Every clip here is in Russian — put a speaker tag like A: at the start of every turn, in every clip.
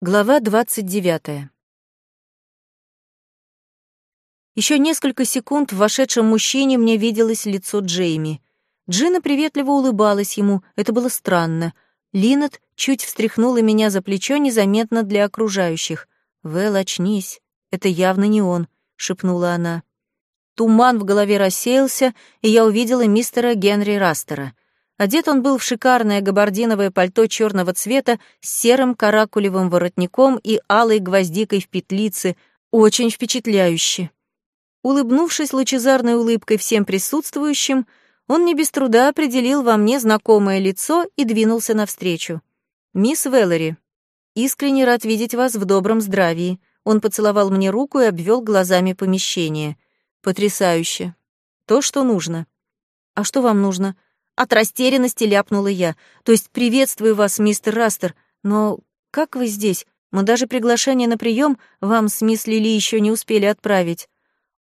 A: Глава 29. Еще несколько секунд в вошедшем мужчине мне виделось лицо Джейми. Джина приветливо улыбалась ему, это было странно. Линет чуть встряхнула меня за плечо незаметно для окружающих. «Вэл, очнись, это явно не он», — шепнула она. Туман в голове рассеялся, и я увидела мистера Генри Растера — Одет он был в шикарное габардиновое пальто черного цвета с серым каракулевым воротником и алой гвоздикой в петлице, очень впечатляюще. Улыбнувшись лучезарной улыбкой всем присутствующим, он не без труда определил во мне знакомое лицо и двинулся навстречу. «Мисс Веллери, искренне рад видеть вас в добром здравии». Он поцеловал мне руку и обвел глазами помещение. «Потрясающе. То, что нужно». «А что вам нужно?» От растерянности ляпнула я. То есть приветствую вас, мистер Растер, но как вы здесь? Мы даже приглашение на прием вам с мисс Лили еще не успели отправить.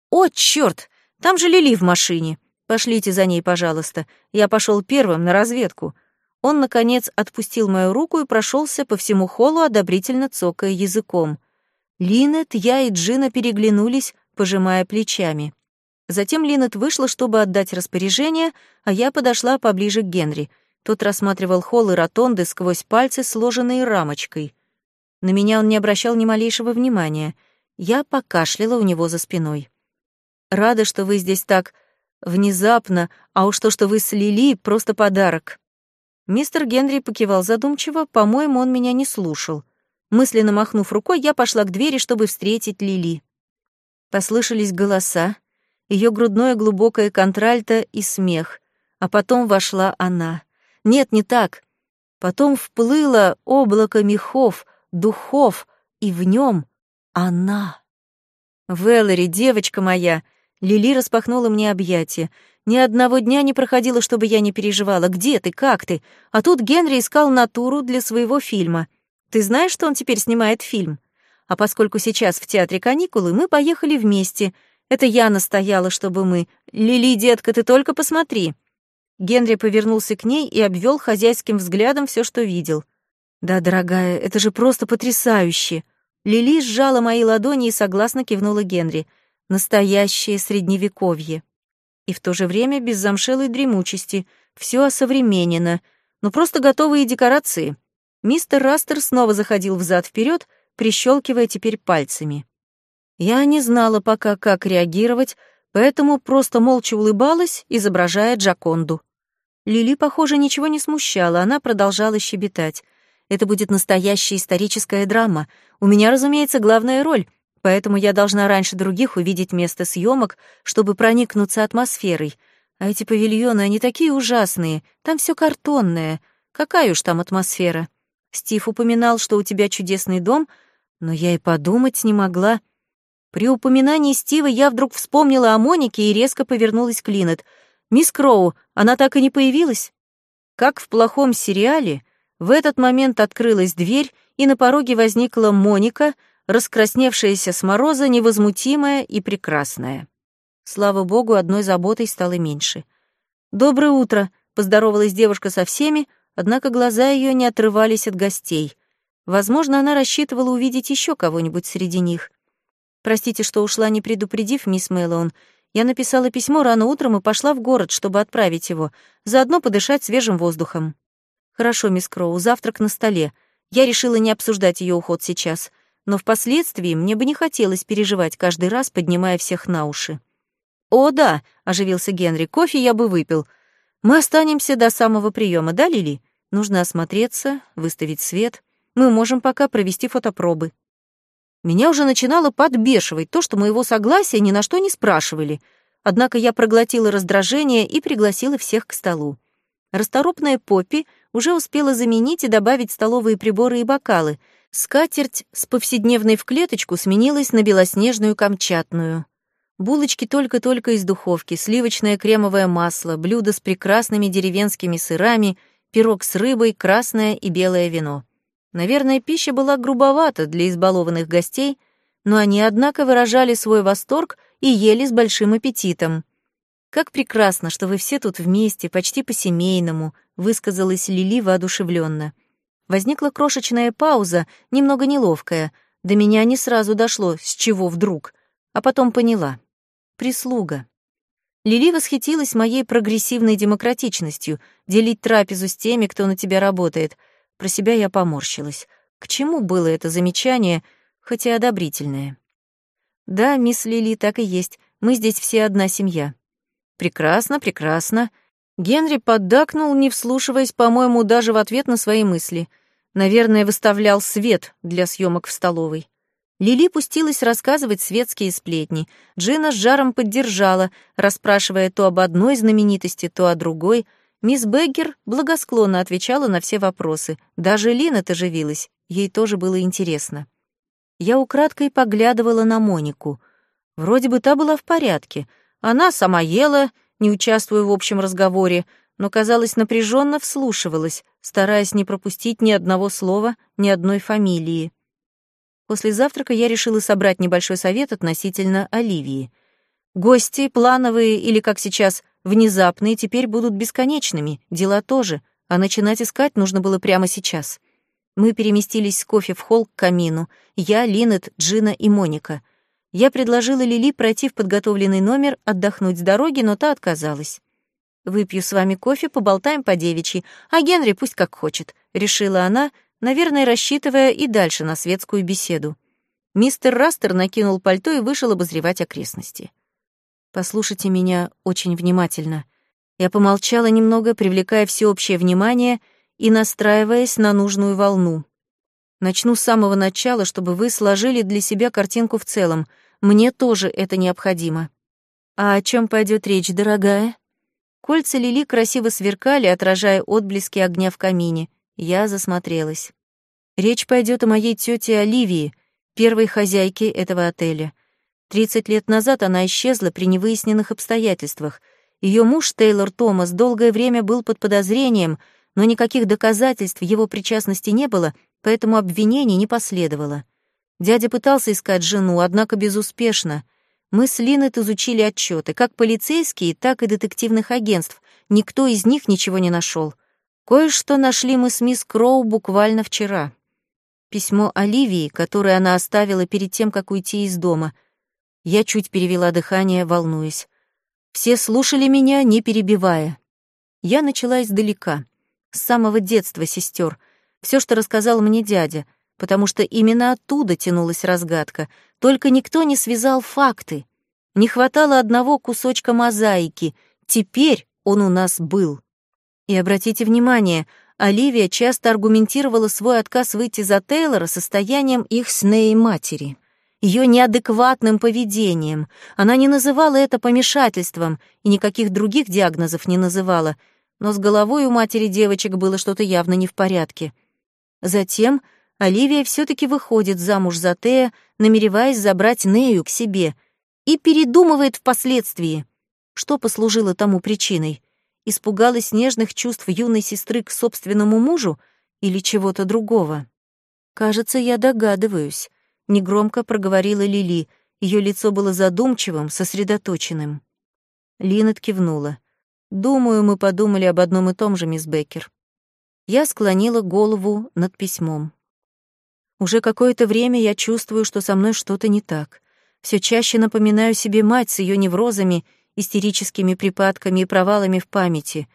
A: О, черт! Там же Лили в машине. Пошлите за ней, пожалуйста. Я пошел первым на разведку. Он, наконец, отпустил мою руку и прошелся по всему холлу, одобрительно цокая языком. Линет, я и Джина переглянулись, пожимая плечами. Затем Линет вышла, чтобы отдать распоряжение, а я подошла поближе к Генри. Тот рассматривал холл и ротонды сквозь пальцы, сложенные рамочкой. На меня он не обращал ни малейшего внимания. Я покашляла у него за спиной. «Рада, что вы здесь так внезапно, а уж то, что вы слили, просто подарок». Мистер Генри покивал задумчиво, по-моему, он меня не слушал. Мысленно махнув рукой, я пошла к двери, чтобы встретить Лили. Послышались голоса, ее грудное глубокое контральто и смех. А потом вошла она. Нет, не так. Потом вплыло облако мехов, духов, и в нем она. «Веллори, девочка моя!» Лили распахнула мне объятия. Ни одного дня не проходило, чтобы я не переживала. Где ты? Как ты? А тут Генри искал натуру для своего фильма. Ты знаешь, что он теперь снимает фильм? А поскольку сейчас в театре каникулы, мы поехали вместе — это я настояла, чтобы мы. Лили, детка, ты только посмотри. Генри повернулся к ней и обвел хозяйским взглядом все, что видел. Да, дорогая, это же просто потрясающе. Лили сжала мои ладони и согласно кивнула Генри. Настоящее средневековье. И в то же время без замшелой дремучести. Все осовременено. Ну просто готовые декорации. Мистер Растер снова заходил взад вперед, прищелкивая теперь пальцами. Я не знала пока, как реагировать, поэтому просто молча улыбалась, изображая Джаконду. Лили, похоже, ничего не смущала, она продолжала щебетать. Это будет настоящая историческая драма. У меня, разумеется, главная роль, поэтому я должна раньше других увидеть место съемок, чтобы проникнуться атмосферой. А эти павильоны, они такие ужасные, там все картонное. Какая уж там атмосфера? Стив упоминал, что у тебя чудесный дом, но я и подумать не могла — при упоминании Стива я вдруг вспомнила о Монике и резко повернулась к Линет. «Мисс Кроу, она так и не появилась?» Как в плохом сериале, в этот момент открылась дверь, и на пороге возникла Моника, раскрасневшаяся с мороза, невозмутимая и прекрасная. Слава богу, одной заботой стало меньше. «Доброе утро», — поздоровалась девушка со всеми, однако глаза ее не отрывались от гостей. Возможно, она рассчитывала увидеть еще кого-нибудь среди них. Простите, что ушла, не предупредив, мисс Мэллоун. Я написала письмо рано утром и пошла в город, чтобы отправить его, заодно подышать свежим воздухом. Хорошо, мисс Кроу, завтрак на столе. Я решила не обсуждать ее уход сейчас, но впоследствии мне бы не хотелось переживать каждый раз, поднимая всех на уши. «О, да», — оживился Генри, — «кофе я бы выпил. Мы останемся до самого приема, да, Лили? Нужно осмотреться, выставить свет. Мы можем пока провести фотопробы». Меня уже начинало подбешивать то, что моего согласия ни на что не спрашивали. Однако я проглотила раздражение и пригласила всех к столу. Расторопная Поппи уже успела заменить и добавить столовые приборы и бокалы. Скатерть с повседневной в клеточку сменилась на белоснежную камчатную. Булочки только-только из духовки, сливочное кремовое масло, блюдо с прекрасными деревенскими сырами, пирог с рыбой, красное и белое вино. Наверное, пища была грубовата для избалованных гостей, но они, однако, выражали свой восторг и ели с большим аппетитом. «Как прекрасно, что вы все тут вместе, почти по-семейному», — высказалась Лили воодушевленно. Возникла крошечная пауза, немного неловкая. До меня не сразу дошло, с чего вдруг. А потом поняла. Прислуга. Лили восхитилась моей прогрессивной демократичностью, делить трапезу с теми, кто на тебя работает. Про себя я поморщилась. К чему было это замечание, хотя одобрительное? Да, мисс Лили, так и есть. Мы здесь все одна семья. Прекрасно, прекрасно. Генри поддакнул, не вслушиваясь, по-моему, даже в ответ на свои мысли. Наверное, выставлял свет для съемок в столовой. Лили пустилась рассказывать светские сплетни. Джина с жаром поддержала, расспрашивая то об одной знаменитости, то о другой. Мисс Беггер благосклонно отвечала на все вопросы. Даже Лина оживилась, ей тоже было интересно. Я украдкой поглядывала на Монику. Вроде бы та была в порядке. Она сама ела, не участвуя в общем разговоре, но, казалось, напряженно вслушивалась, стараясь не пропустить ни одного слова, ни одной фамилии. После завтрака я решила собрать небольшой совет относительно Оливии. Гости, плановые или, как сейчас, внезапные, теперь будут бесконечными, дела тоже, а начинать искать нужно было прямо сейчас. Мы переместились с кофе в холл к камину, я, Линет, Джина и Моника. Я предложила Лили пройти в подготовленный номер, отдохнуть с дороги, но та отказалась. «Выпью с вами кофе, поболтаем по девичьи, а Генри пусть как хочет», — решила она, — наверное, рассчитывая и дальше на светскую беседу. Мистер Растер накинул пальто и вышел обозревать окрестности. «Послушайте меня очень внимательно». Я помолчала немного, привлекая всеобщее внимание и настраиваясь на нужную волну. Начну с самого начала, чтобы вы сложили для себя картинку в целом. Мне тоже это необходимо. А о чем пойдет речь, дорогая? Кольца Лили красиво сверкали, отражая отблески огня в камине. Я засмотрелась. Речь пойдет о моей тете Оливии, первой хозяйке этого отеля. Тридцать лет назад она исчезла при невыясненных обстоятельствах. Ее муж Тейлор Томас долгое время был под подозрением, но никаких доказательств его причастности не было, поэтому обвинений не последовало. Дядя пытался искать жену, однако безуспешно. Мы с Линет изучили отчеты, как полицейские, так и детективных агентств. Никто из них ничего не нашел. Кое-что нашли мы с мисс Кроу буквально вчера. Письмо Оливии, которое она оставила перед тем, как уйти из дома. Я чуть перевела дыхание, волнуясь. Все слушали меня, не перебивая. Я начала издалека, с самого детства сестер. Все, что рассказал мне дядя, потому что именно оттуда тянулась разгадка. Только никто не связал факты. Не хватало одного кусочка мозаики. Теперь он у нас был. И обратите внимание, Оливия часто аргументировала свой отказ выйти за Тейлора состоянием их с Ней матери, ее неадекватным поведением. Она не называла это помешательством и никаких других диагнозов не называла, но с головой у матери девочек было что-то явно не в порядке. Затем Оливия все таки выходит замуж за Тея, намереваясь забрать Нею к себе, и передумывает впоследствии. Что послужило тому причиной? Испугалась нежных чувств юной сестры к собственному мужу или чего-то другого? «Кажется, я догадываюсь», — негромко проговорила Лили. Ее лицо было задумчивым, сосредоточенным. Линет кивнула. «Думаю, мы подумали об одном и том же, мисс Беккер». Я склонила голову над письмом. Уже какое-то время я чувствую, что со мной что-то не так. Все чаще напоминаю себе мать с ее неврозами истерическими припадками и провалами в памяти.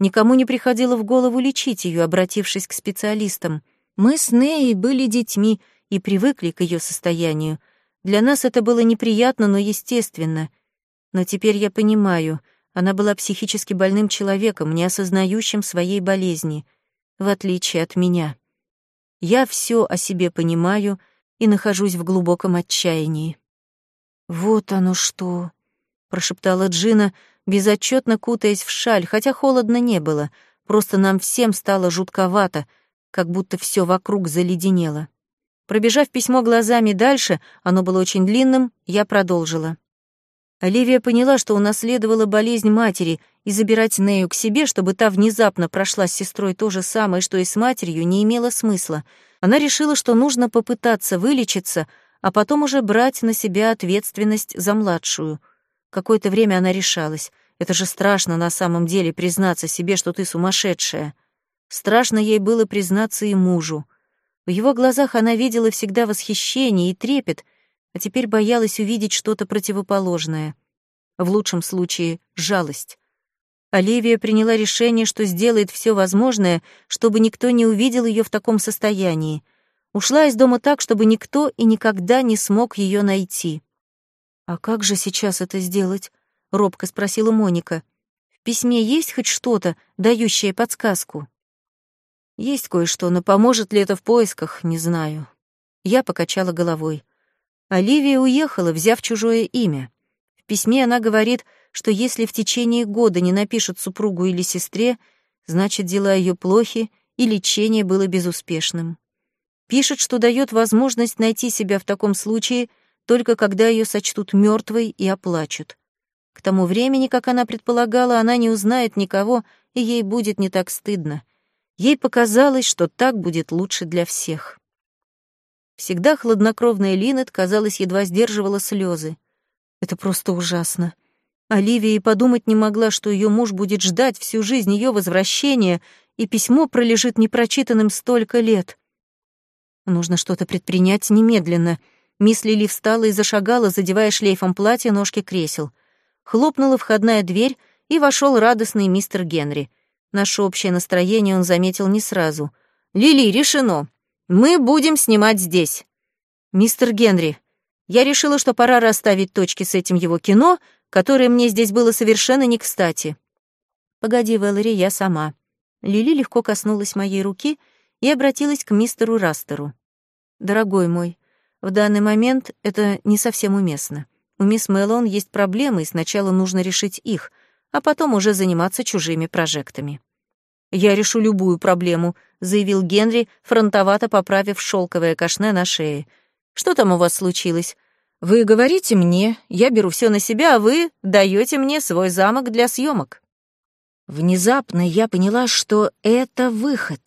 A: Никому не приходило в голову лечить ее, обратившись к специалистам. Мы с Неей были детьми и привыкли к ее состоянию. Для нас это было неприятно, но естественно. Но теперь я понимаю, она была психически больным человеком, не осознающим своей болезни, в отличие от меня. Я все о себе понимаю и нахожусь в глубоком отчаянии. Вот оно что прошептала Джина, безотчетно кутаясь в шаль, хотя холодно не было, просто нам всем стало жутковато, как будто все вокруг заледенело. Пробежав письмо глазами дальше, оно было очень длинным, я продолжила. Оливия поняла, что унаследовала болезнь матери, и забирать Нею к себе, чтобы та внезапно прошла с сестрой то же самое, что и с матерью, не имело смысла. Она решила, что нужно попытаться вылечиться, а потом уже брать на себя ответственность за младшую — Какое-то время она решалась. Это же страшно на самом деле признаться себе, что ты сумасшедшая. Страшно ей было признаться и мужу. В его глазах она видела всегда восхищение и трепет, а теперь боялась увидеть что-то противоположное. В лучшем случае — жалость. Оливия приняла решение, что сделает все возможное, чтобы никто не увидел ее в таком состоянии. Ушла из дома так, чтобы никто и никогда не смог ее найти. «А как же сейчас это сделать?» — робко спросила Моника. «В письме есть хоть что-то, дающее подсказку?» Есть кое-что, но поможет ли это в поисках, не знаю. Я покачала головой. Оливия уехала, взяв чужое имя. В письме она говорит, что если в течение года не напишет супругу или сестре, значит, дела ее плохи, и лечение было безуспешным. Пишет, что дает возможность найти себя в таком случае только когда ее сочтут мертвой и оплачут. К тому времени, как она предполагала, она не узнает никого, и ей будет не так стыдно — Ей показалось, что так будет лучше для всех. Всегда хладнокровная Линет, казалось, едва сдерживала слезы. Это просто ужасно. Оливия и подумать не могла, что ее муж будет ждать всю жизнь ее возвращения, и письмо пролежит непрочитанным столько лет. Нужно что-то предпринять немедленно. Мисс Лили встала и зашагала, задевая шлейфом платья ножки кресел. Хлопнула входная дверь, и вошел радостный мистер Генри — Наше общее настроение он заметил не сразу. «Лили, решено. Мы будем снимать здесь. Мистер Генри, я решила, что пора расставить точки с этим его кино, которое мне здесь было совершенно не кстати. Погоди, Вэллори, я сама. Лили легко коснулась моей руки и обратилась к мистеру Растеру. Дорогой мой, в данный момент это не совсем уместно. У мисс Мэллоун есть проблемы, и сначала нужно решить их — а потом уже заниматься чужими прожектами. «Я решу любую проблему», — заявил Генри, фронтовато поправив шелковое кашне на шее. «Что там у вас случилось? Вы говорите мне, я беру все на себя, а вы даете мне свой замок для съемок. Внезапно я поняла, что это выход.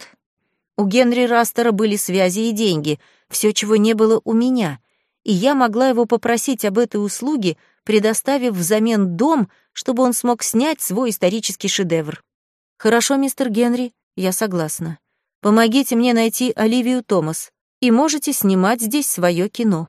A: У Генри Растера были связи и деньги, все, чего не было у меня, и я могла его попросить об этой услуге, предоставив взамен дом, чтобы он смог снять свой исторический шедевр. «Хорошо, мистер Генри, я согласна. Помогите мне найти Оливию Томас, и можете снимать здесь свое кино».